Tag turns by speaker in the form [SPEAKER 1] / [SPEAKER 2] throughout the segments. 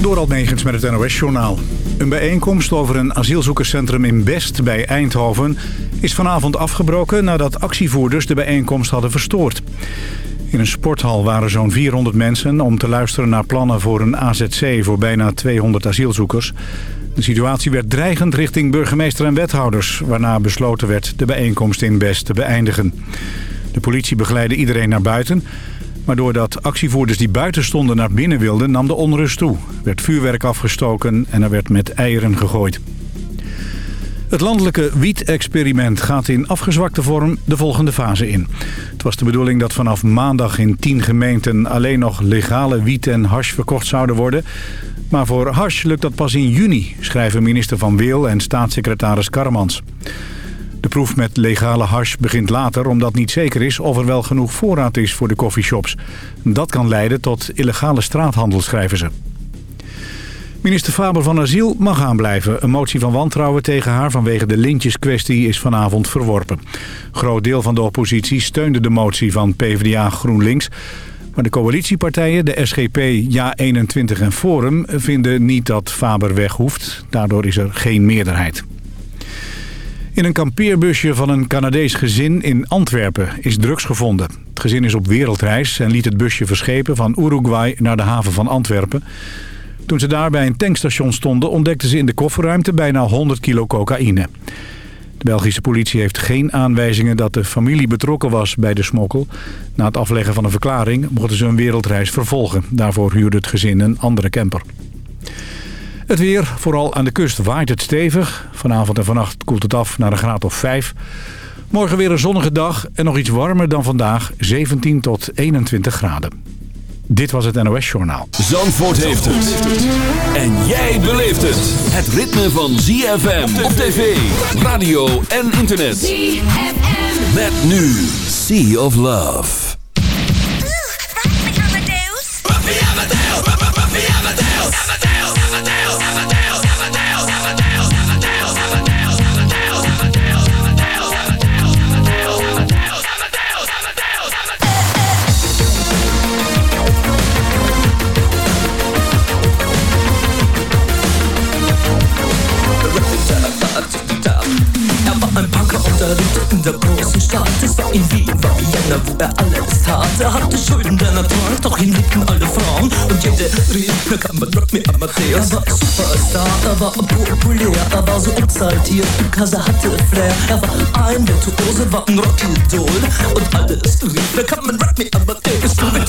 [SPEAKER 1] Door Negens met het NOS-journaal. Een bijeenkomst over een asielzoekerscentrum in Best bij Eindhoven... is vanavond afgebroken nadat actievoerders de bijeenkomst hadden verstoord. In een sporthal waren zo'n 400 mensen om te luisteren naar plannen voor een AZC... voor bijna 200 asielzoekers. De situatie werd dreigend richting burgemeester en wethouders... waarna besloten werd de bijeenkomst in Best te beëindigen. De politie begeleidde iedereen naar buiten... Maar doordat actievoerders die buiten stonden naar binnen wilden, nam de onrust toe. Er werd vuurwerk afgestoken en er werd met eieren gegooid. Het landelijke wiet-experiment gaat in afgezwakte vorm de volgende fase in. Het was de bedoeling dat vanaf maandag in tien gemeenten alleen nog legale wiet en hash verkocht zouden worden. Maar voor hash lukt dat pas in juni, schrijven minister Van Weel en staatssecretaris Karmans. De proef met legale hash begint later omdat niet zeker is of er wel genoeg voorraad is voor de coffeeshops. Dat kan leiden tot illegale straathandel, schrijven ze. Minister Faber van Asiel mag aanblijven. Een motie van wantrouwen tegen haar vanwege de lintjeskwestie is vanavond verworpen. Groot deel van de oppositie steunde de motie van PvdA GroenLinks. Maar de coalitiepartijen, de SGP, Ja21 en Forum, vinden niet dat Faber weg hoeft. Daardoor is er geen meerderheid. In een kampeerbusje van een Canadees gezin in Antwerpen is drugs gevonden. Het gezin is op wereldreis en liet het busje verschepen van Uruguay naar de haven van Antwerpen. Toen ze daar bij een tankstation stonden ontdekten ze in de kofferruimte bijna 100 kilo cocaïne. De Belgische politie heeft geen aanwijzingen dat de familie betrokken was bij de smokkel. Na het afleggen van een verklaring mochten ze een wereldreis vervolgen. Daarvoor huurde het gezin een andere camper. Het weer, vooral aan de kust, waait het stevig. Vanavond en vannacht koelt het af naar een graad of 5. Morgen weer een zonnige dag en nog iets warmer dan vandaag, 17 tot 21 graden. Dit was het NOS Journaal.
[SPEAKER 2] Zandvoort heeft het. En jij beleeft het. Het ritme van ZFM op tv, radio en internet. ZFM. Met nu Sea of Love.
[SPEAKER 3] Es war in Wien, war Vienna, wo er alles tat. Er hatte Schulden der Natur, doch ihn liebten alle Frauen. Und jede rief, na kann man Rock me Amadeus. Er war Superstar, er war populär, er war so exaltiert, er hatte Flair. Er war ein Virtuose, war ein Rockidol. Und alles rief, na kann man Rock me Amadeus. Du mit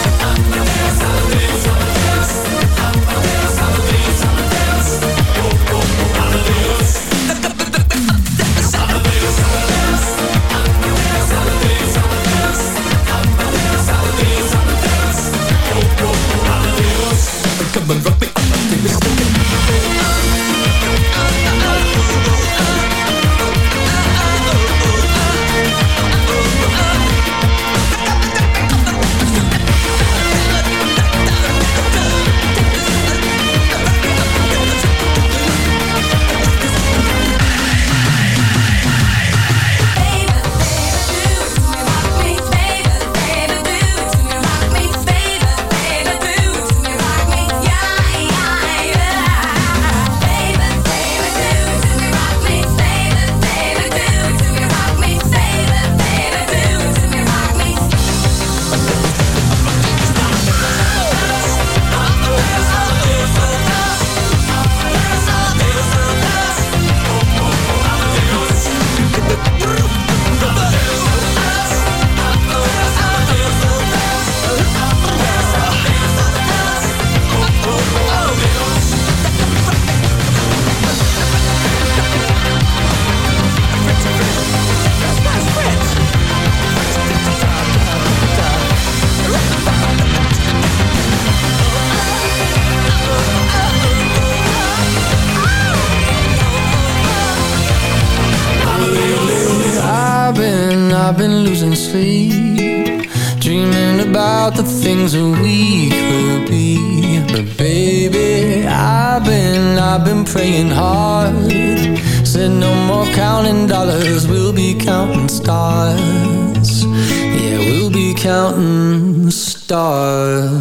[SPEAKER 4] counting stars.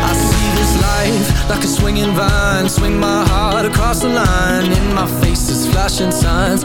[SPEAKER 4] I see this life like a swinging vine. Swing my heart across the line. In my face is flashing signs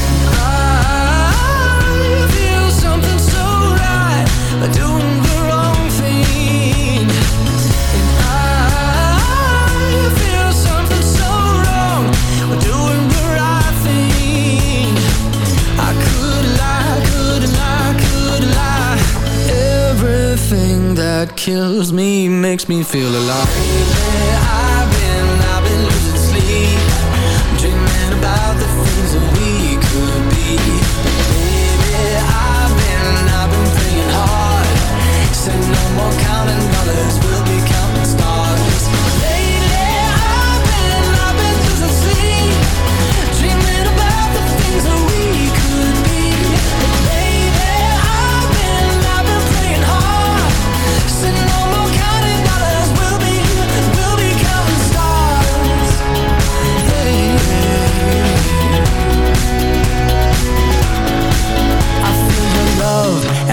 [SPEAKER 4] kills me makes me feel alive. I've been, I've been losing sleep. Dreaming about the things that we could be. Baby, I've been, I've been praying hard. Said no more counting dollars, we'll be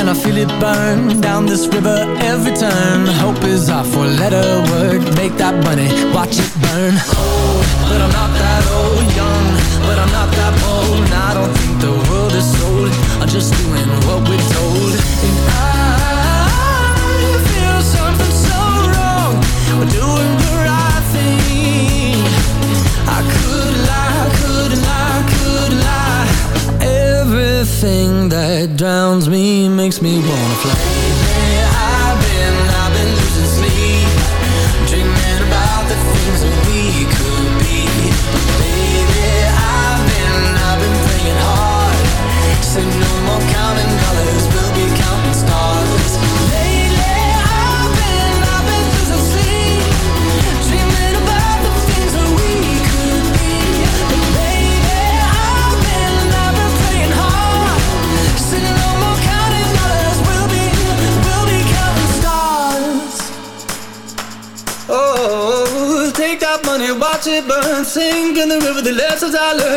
[SPEAKER 4] I feel it burn down this river every turn. Hope is our four-letter word. Make that money, watch it burn. Old, but I'm not that old. Young, but I'm not that bold. And I don't think the world is sold. I'm just doing what we're told. And I feel something so wrong. We're doing the right thing. I could lie, could lie, could lie. Everything that drowns me makes me wanna fly.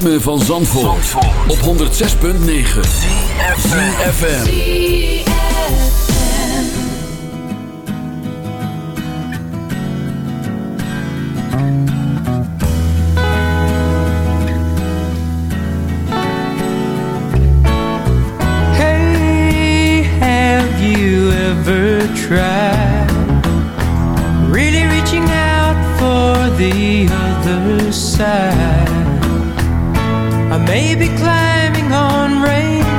[SPEAKER 2] Ritme van Zandvoort, op 106.9 FM.
[SPEAKER 5] Hey, have you ever tried really reaching out for the other side? I may be climbing on rainbows,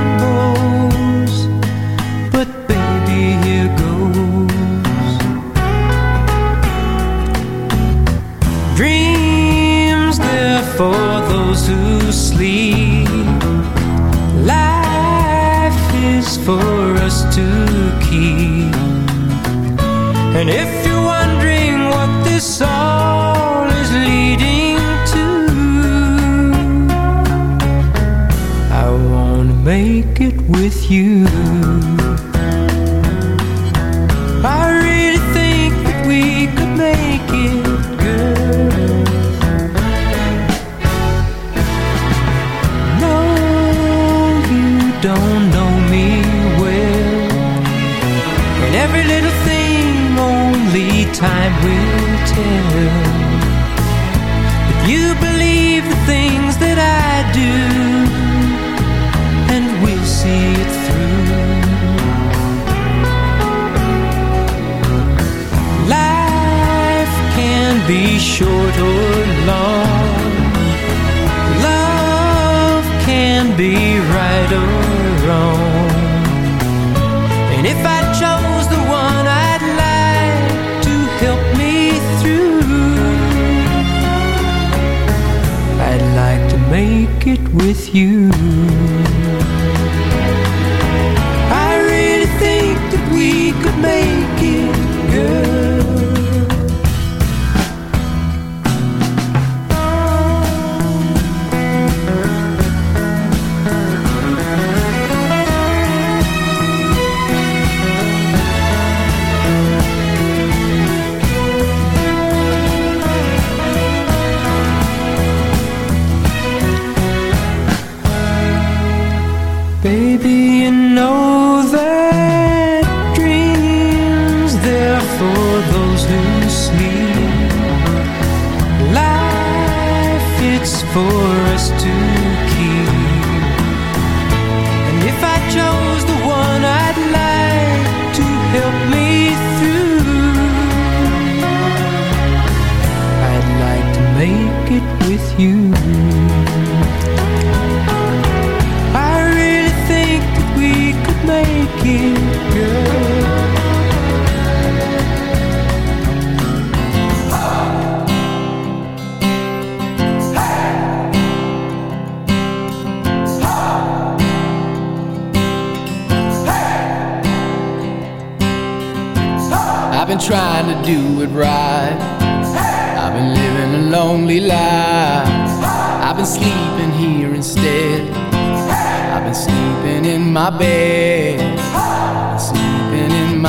[SPEAKER 5] it with you.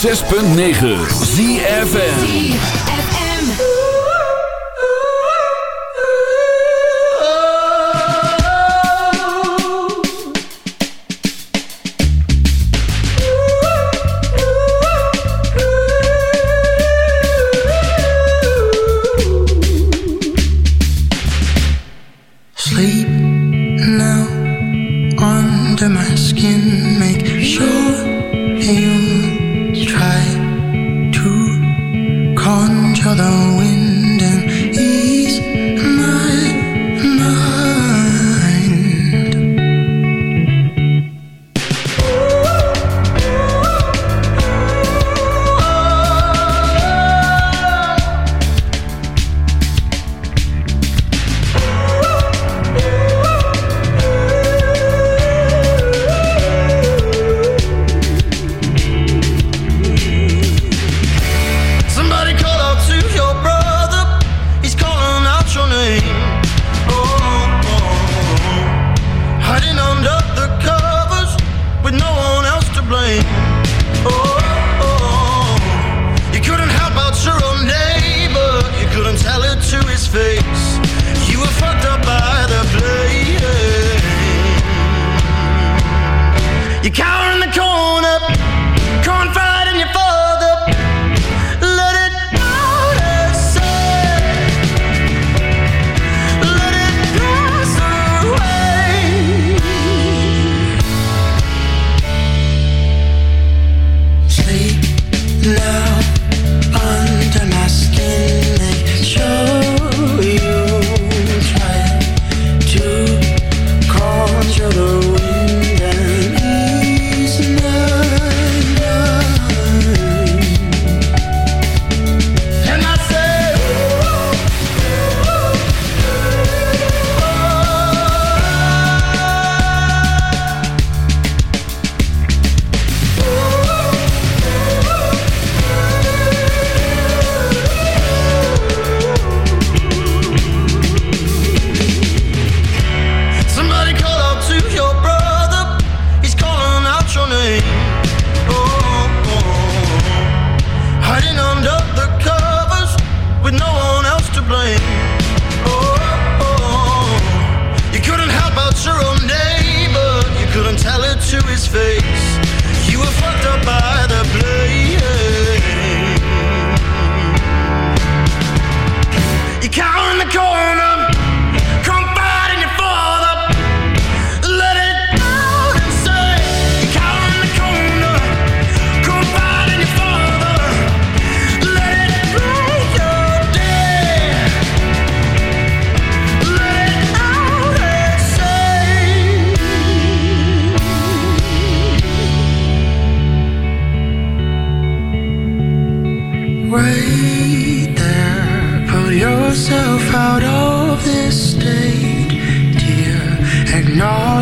[SPEAKER 2] 106.9 ZFN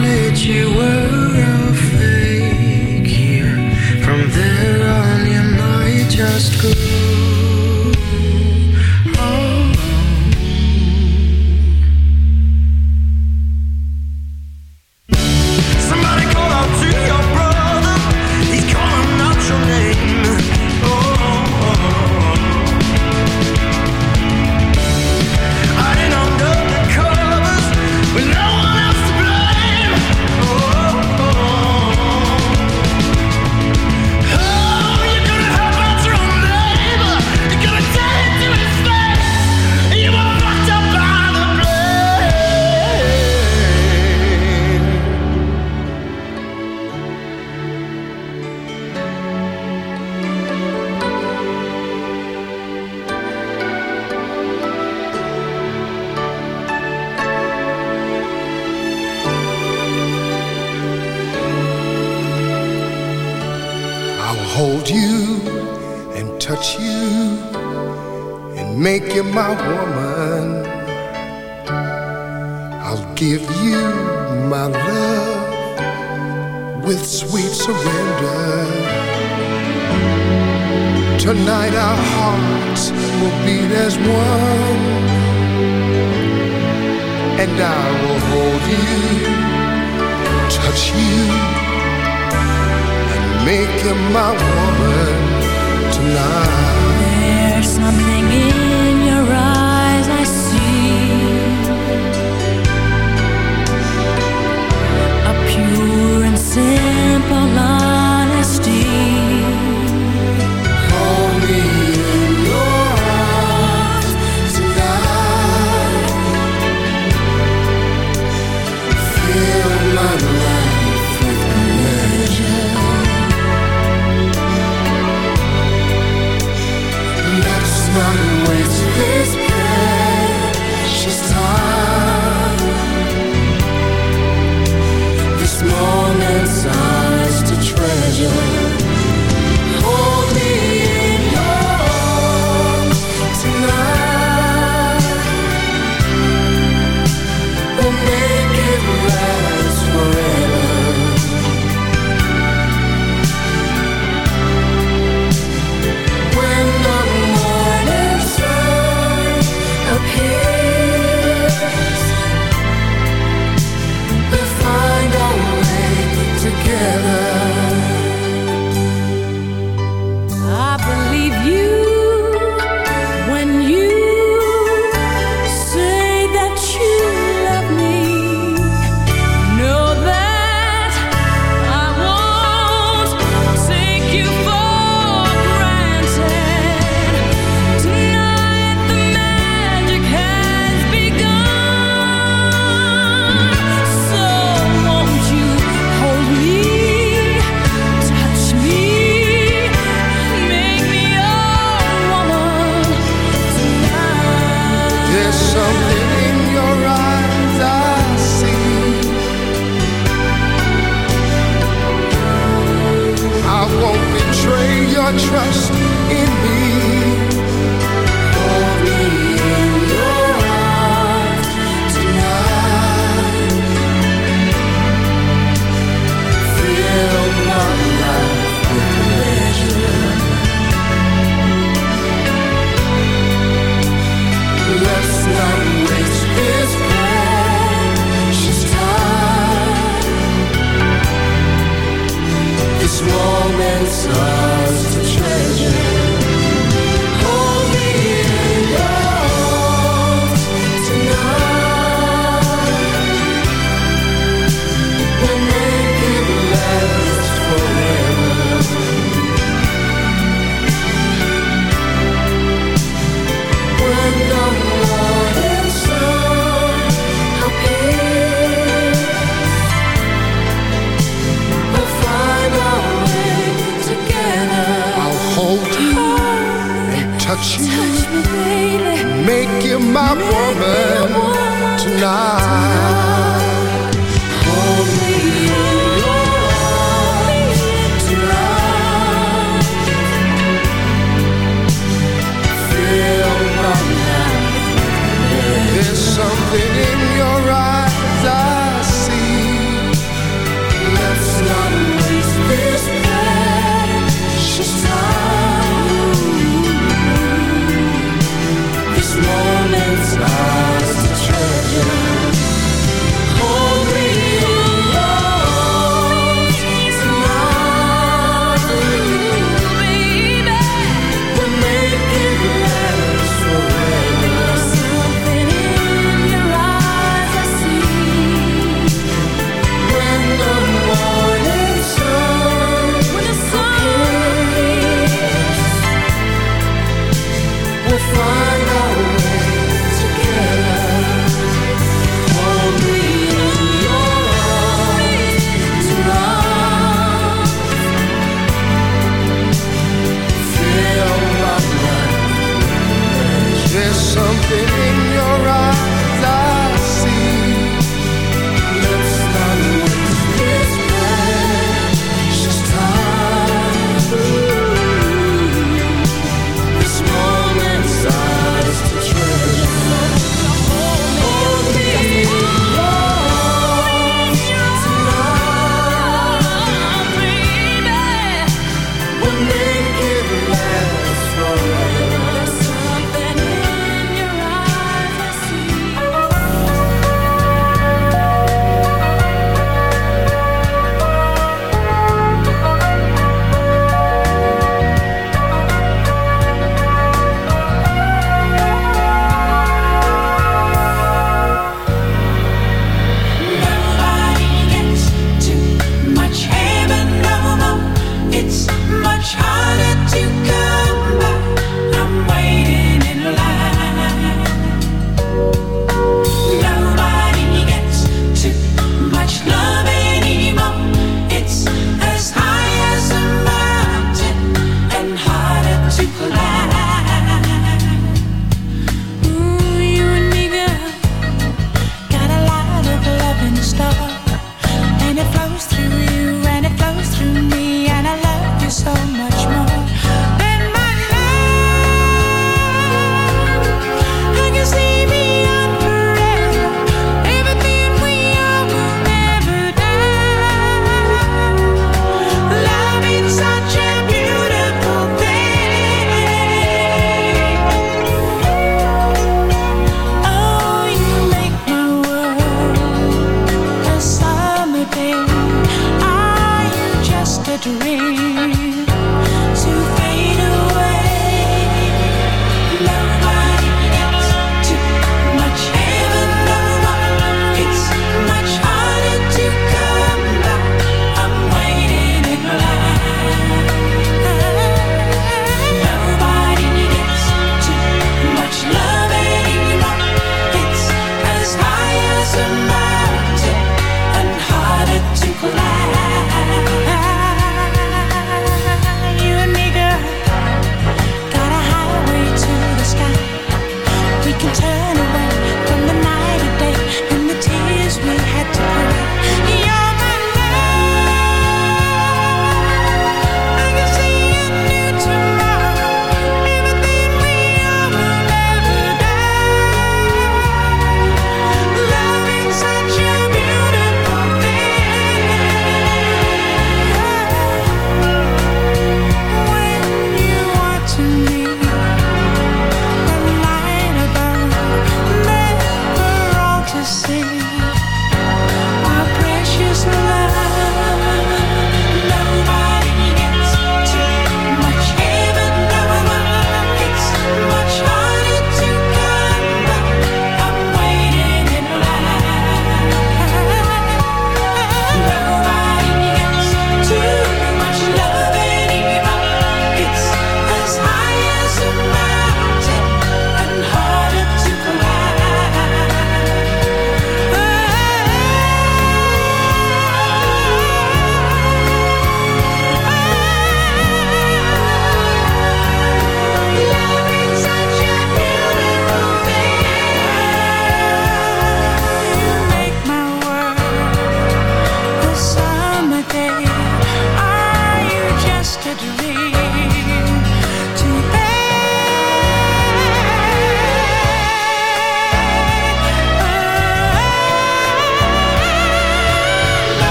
[SPEAKER 6] make you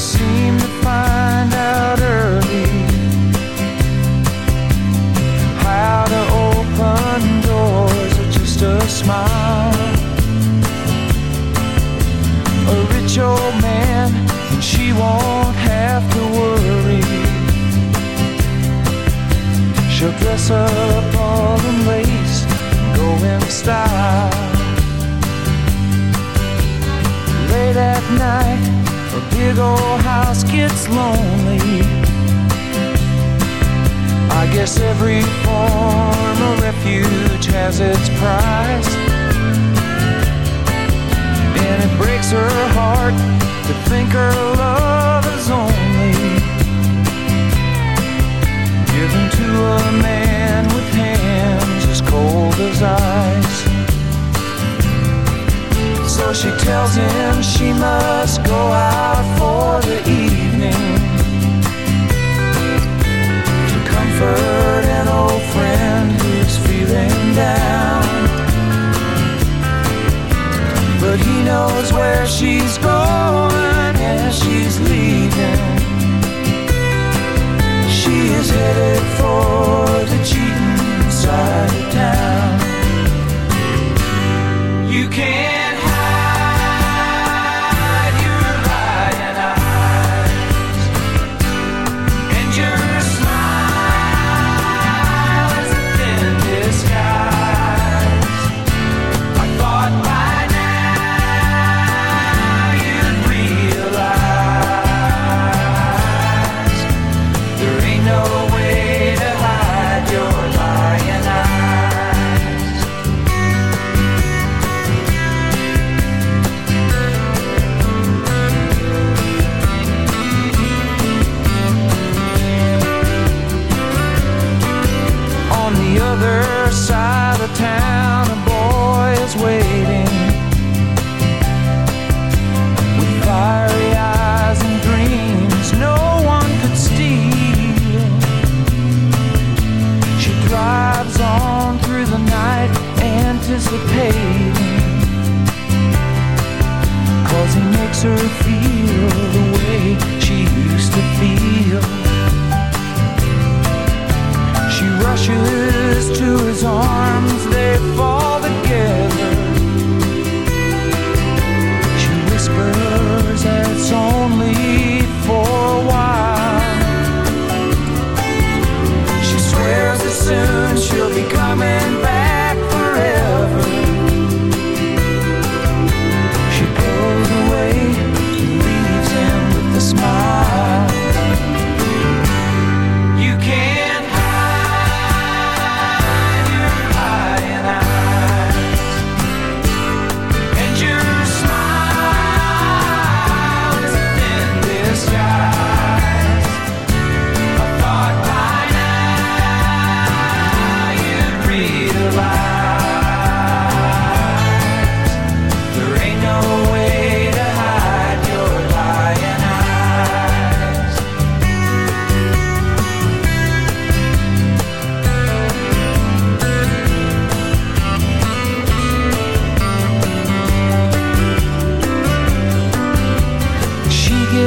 [SPEAKER 5] through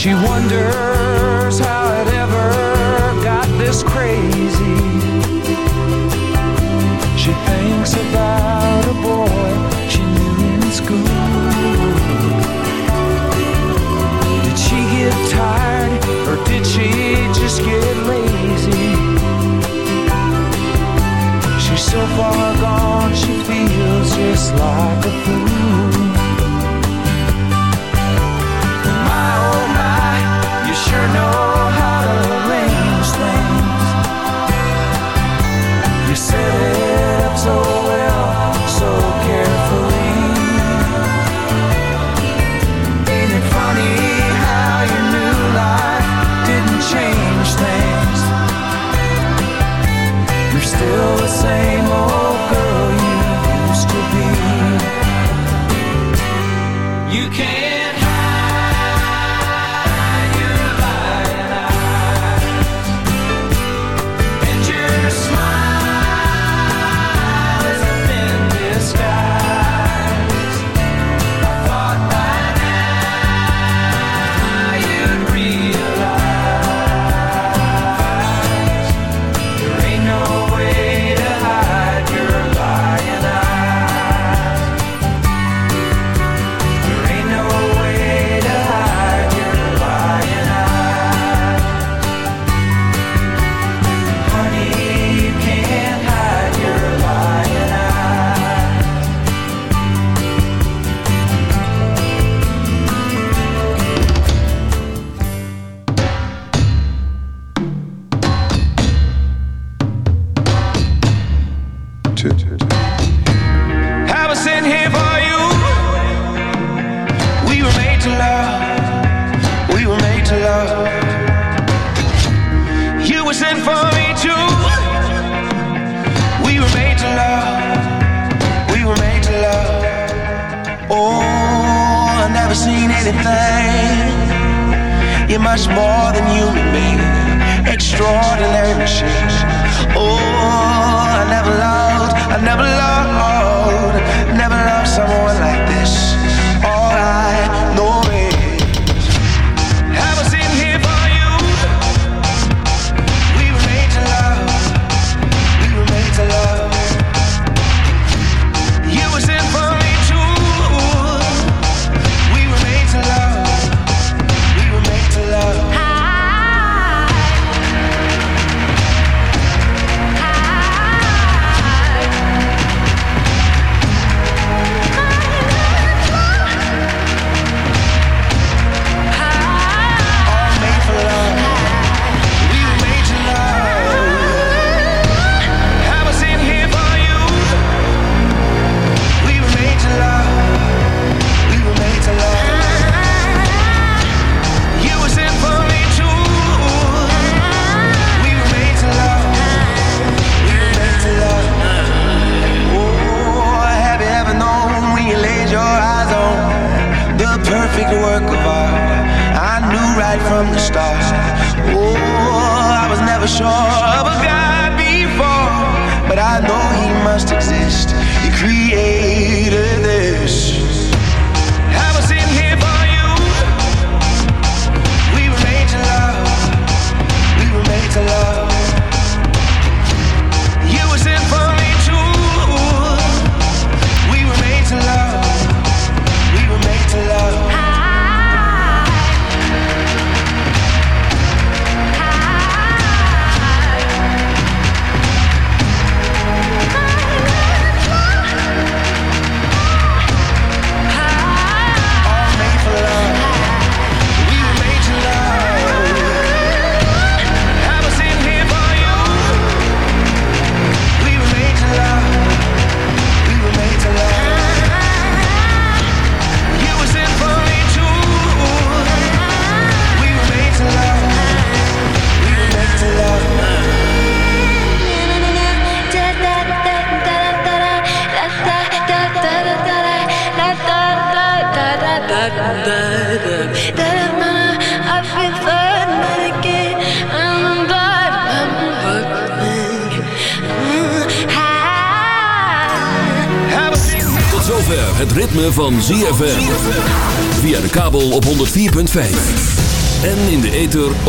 [SPEAKER 5] She wonders how it ever got this crazy. She thinks about a boy she knew in school. Did she get tired or did she just get lazy? She's so far gone, she feels just like a fool. My sure know how to arrange things. You set it up so well, so